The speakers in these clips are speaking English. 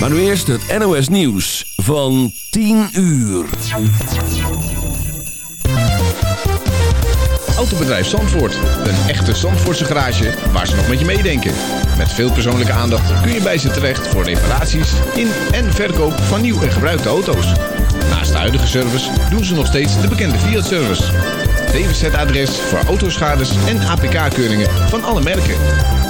Maar nu eerst het NOS Nieuws van 10 uur. Autobedrijf Zandvoort. Een echte Zandvoortse garage waar ze nog met je meedenken. Met veel persoonlijke aandacht kun je bij ze terecht voor reparaties in en verkoop van nieuw en gebruikte auto's. Naast de huidige service doen ze nog steeds de bekende Fiat-service. DWZ-adres voor autoschades en APK-keuringen van alle merken.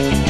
My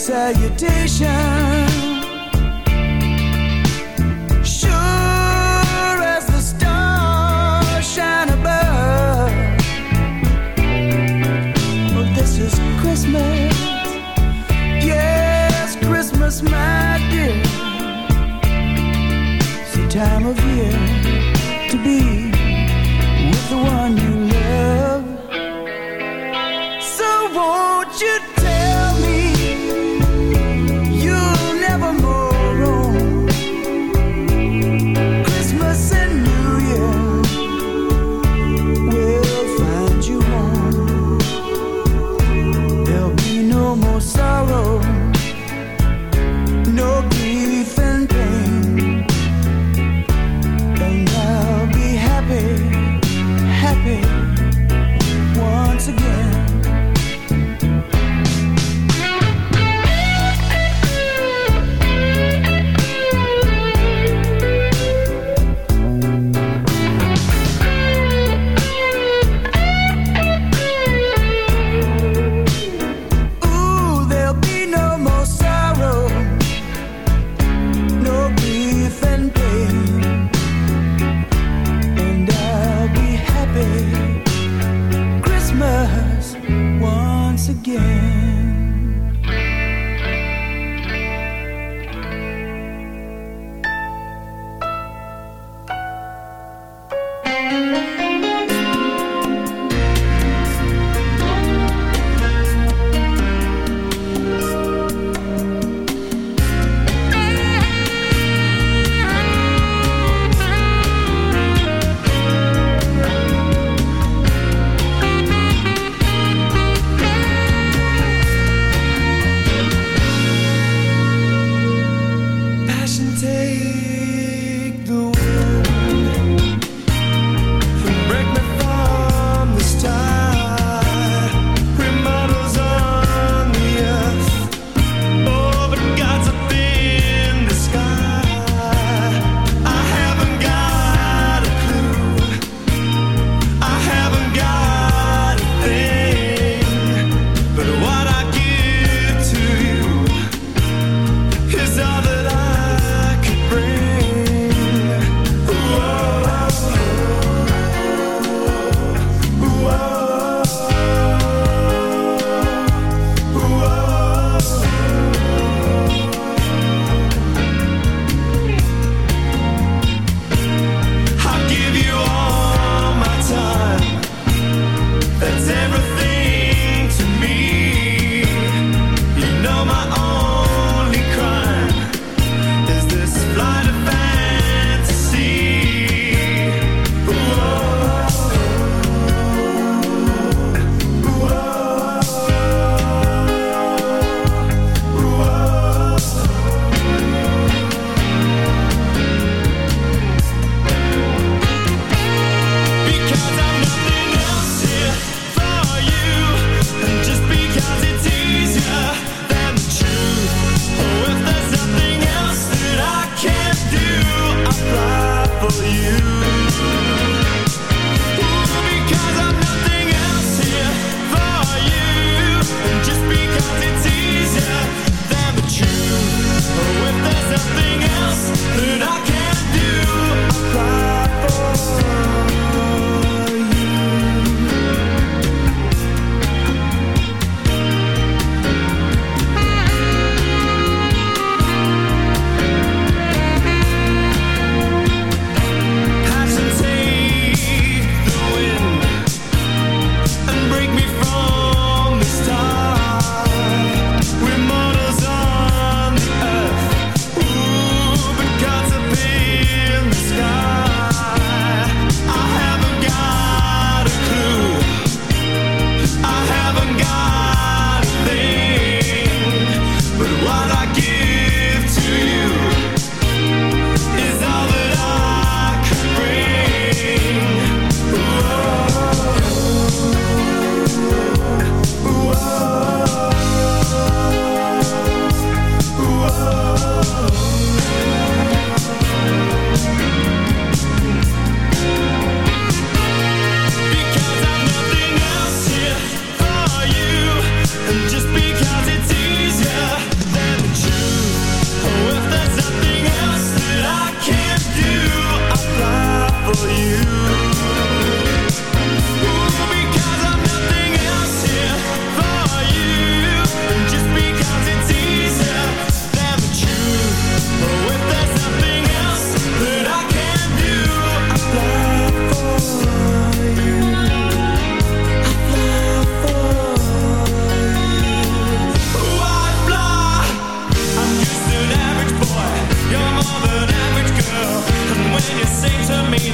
salutation. Sure as the stars shine above. Oh, this is Christmas. Yes, Christmas, my dear. It's the time of year.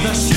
Move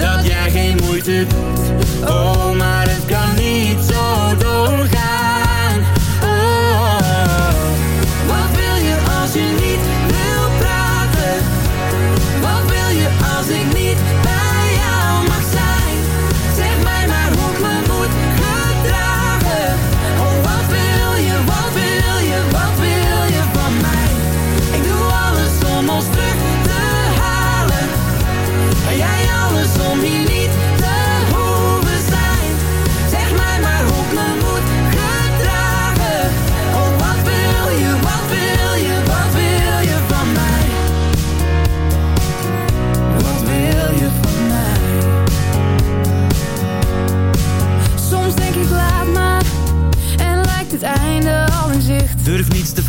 Dat jij geen moeite doet. Oh, maar het kan niet zo doorgaan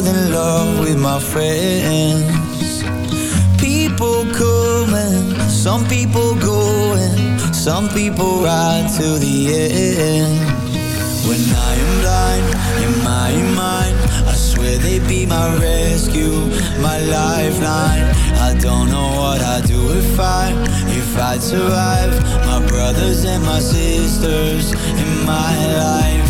Than love with my friends. People coming, some people going, some people ride to the end. When I am blind in my mind, I swear they'd be my rescue, my lifeline. I don't know what I'd do if I, if I'd survive. My brothers and my sisters in my life.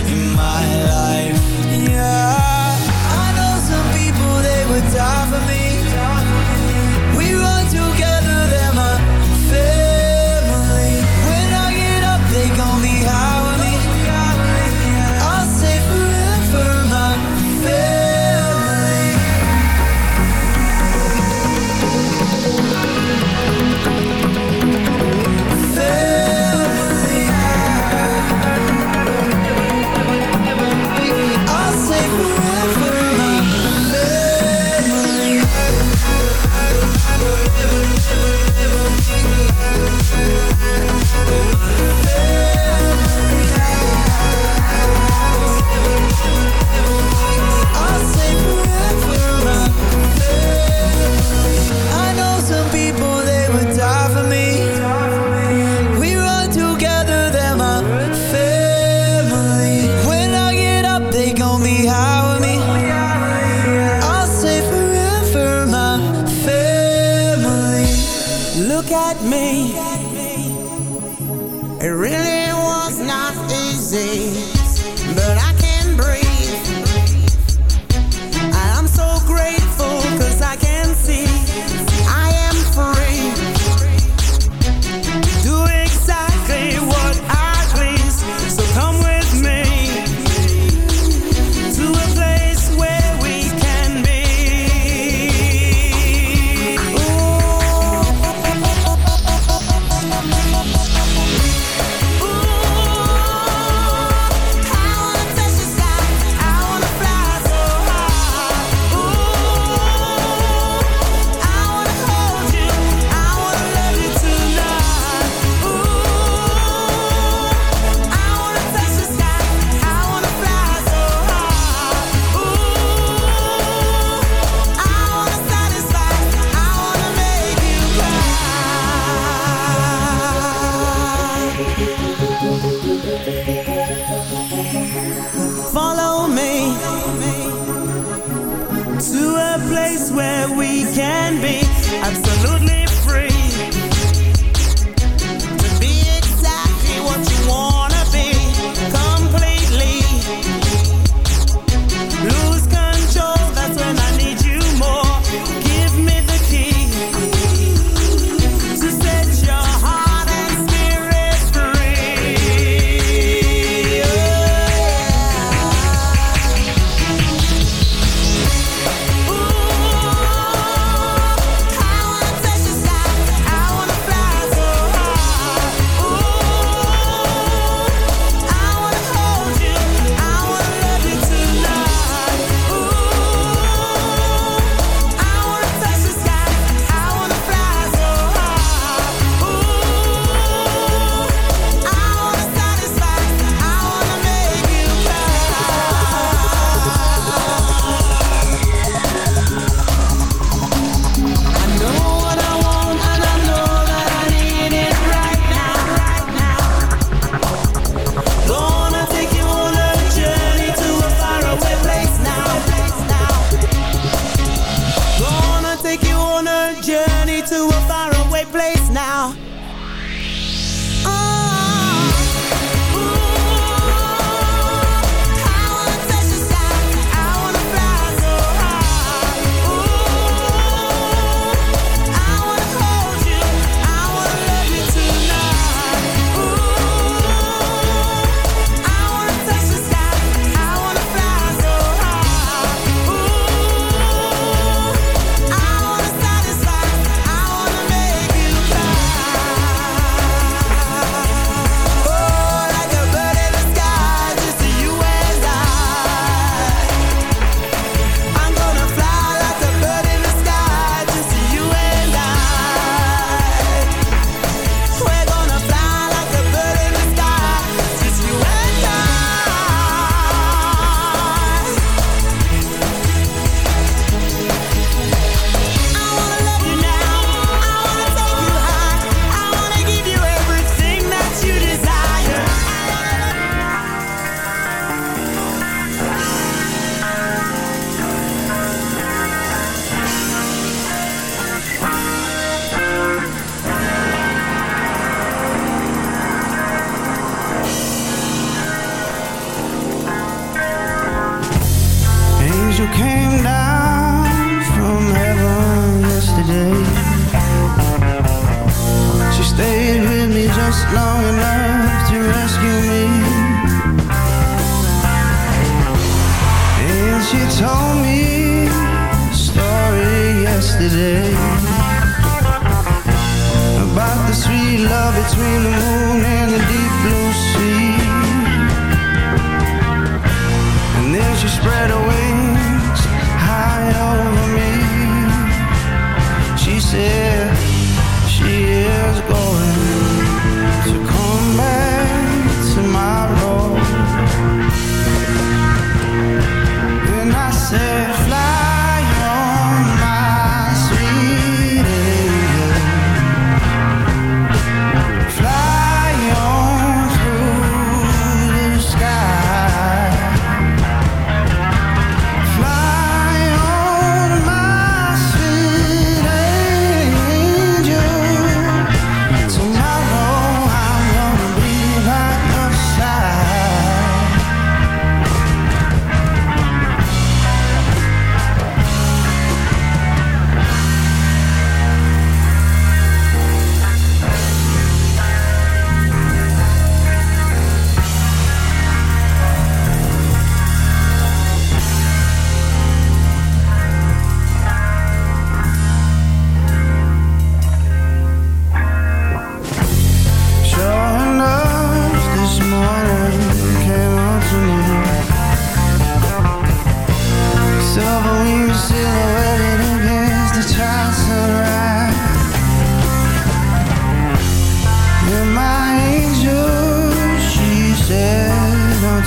long enough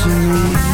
unto me,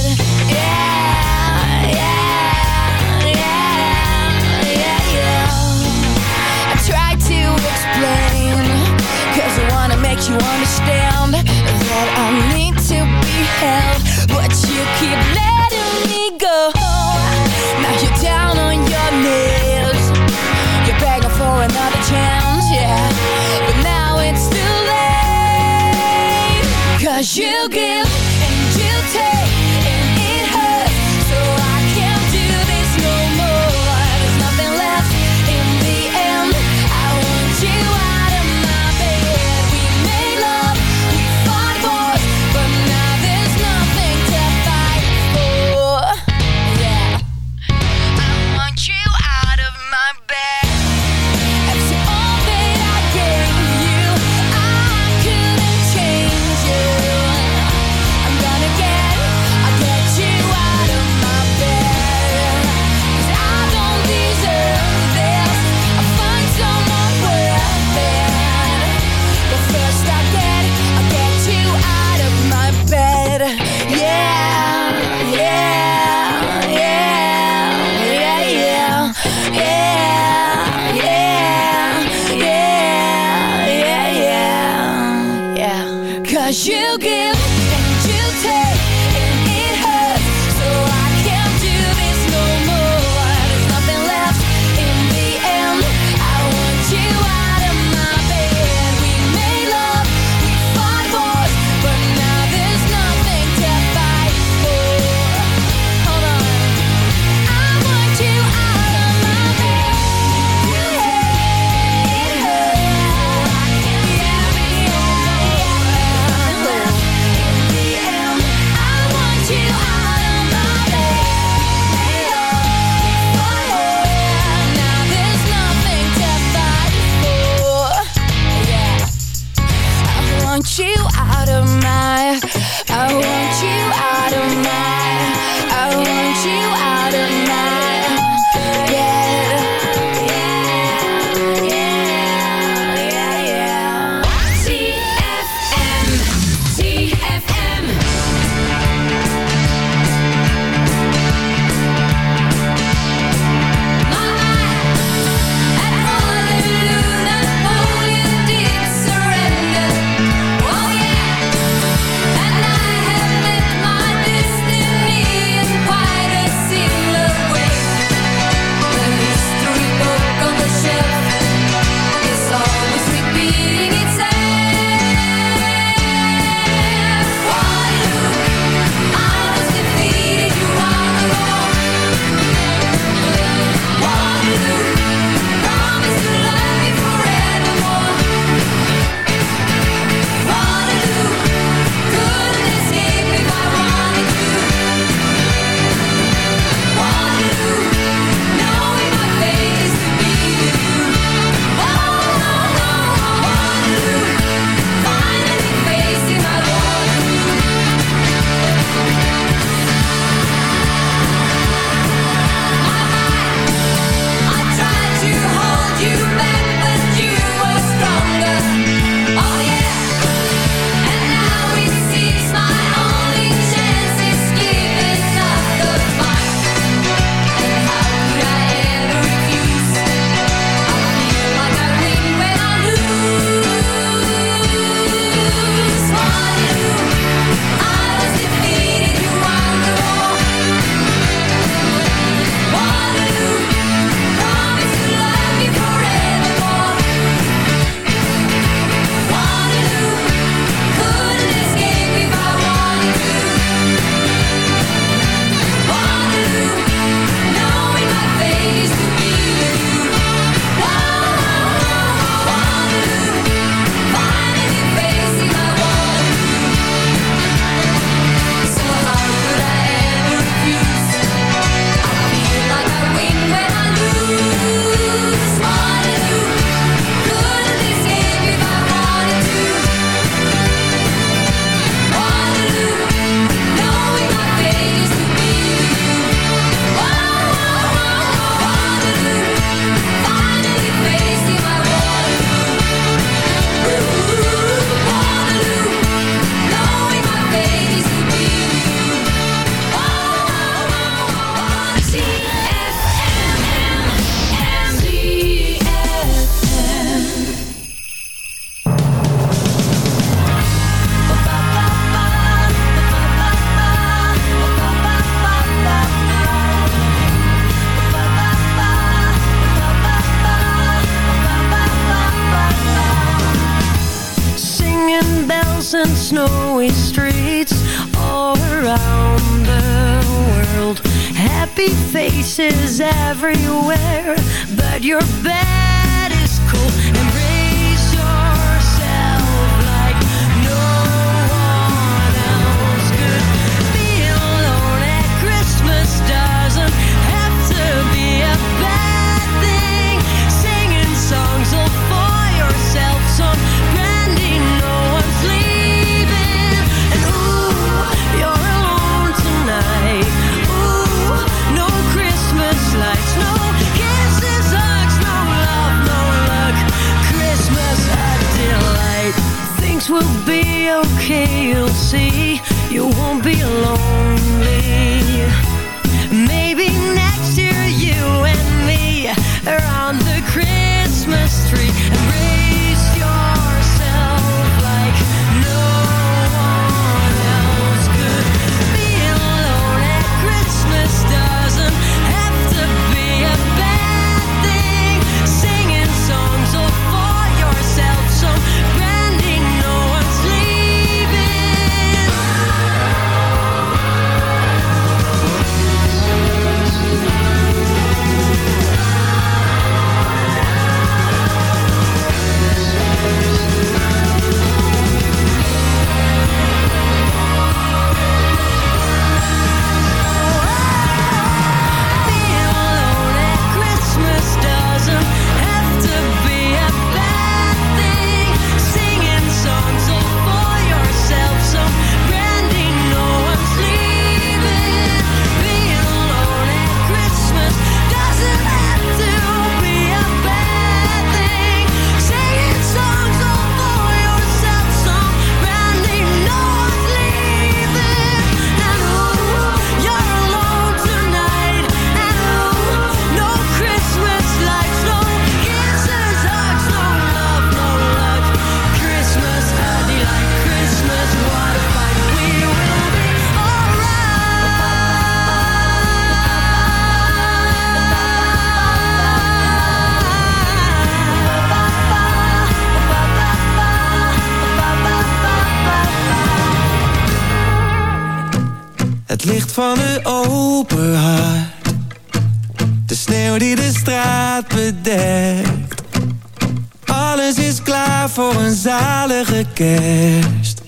kerst.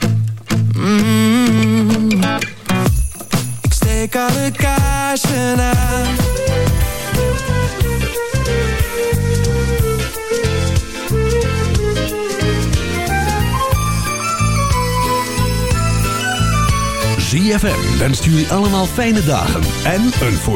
Mm. Ik steek alle kaarsen allemaal fijne dagen en een